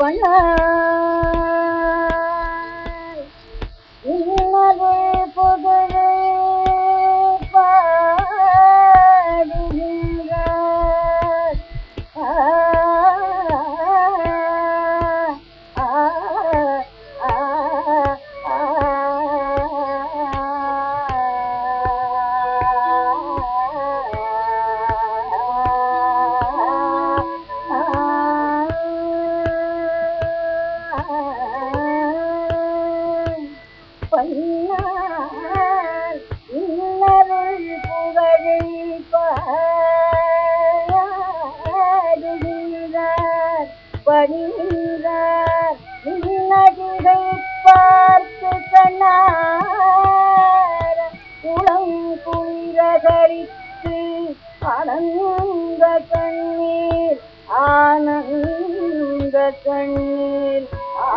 快乐。பாடுகிறார் பணிகிறார் பார்த்து கண்ணார் குளம் குளிரகரித்து ஆனந்த கண்ணீர் ஆனந்த கண்ணீர்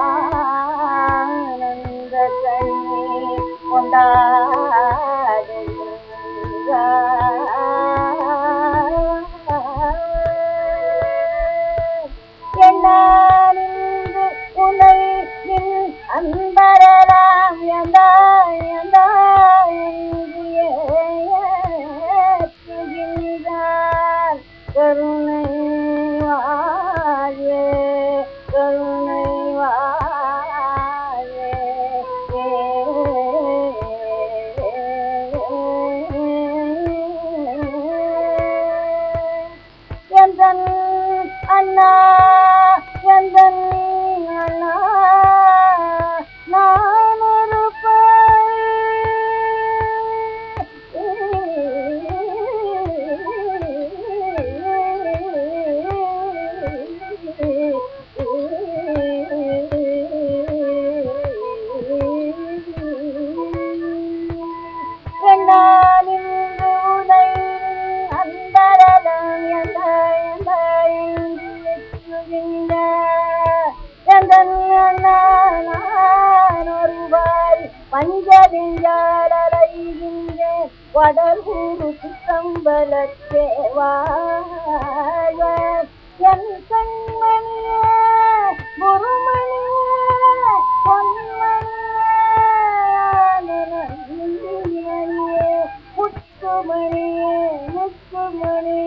ஆனந்த கண்ணீர் கொண்டாடுகின்றார். அன்பரலாம் எந்தாய் கருணை வாழே கருணை வாழே அண்ணா வடகூறு சித்தம்பலத்தேவாழ என் கண்மணிய குருமணிய பொன்மணிய முத்துமணிய முத்துமணிய